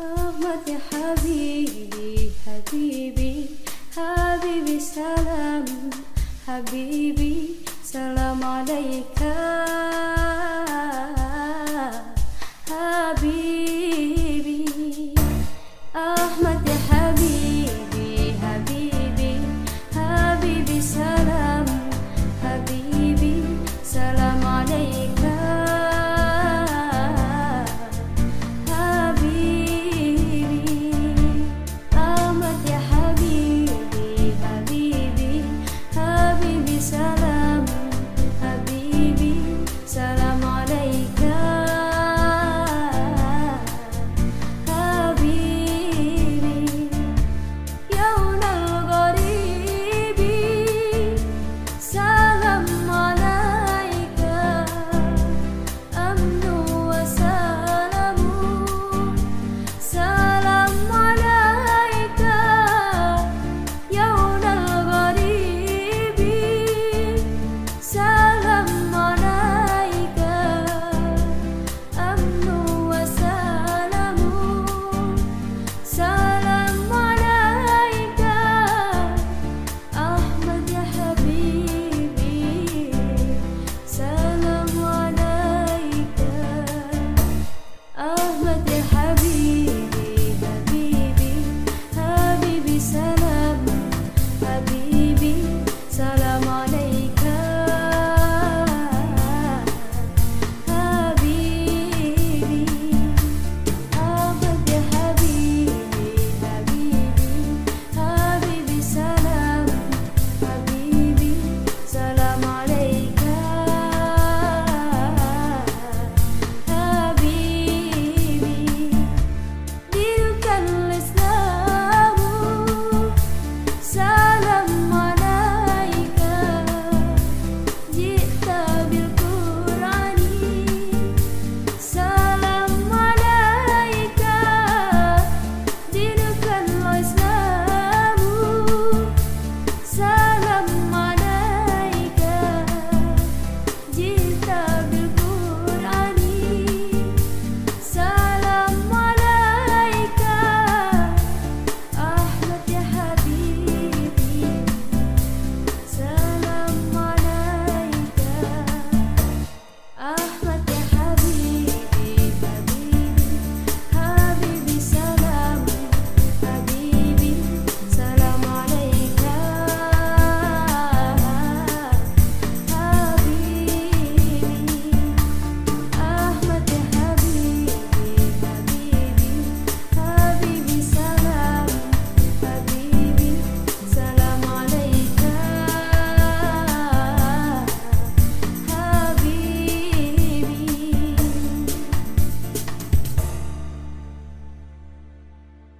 أحمد حبيبي حبيبي حبيبي سلام حبيبي سلام عليك. حبيبي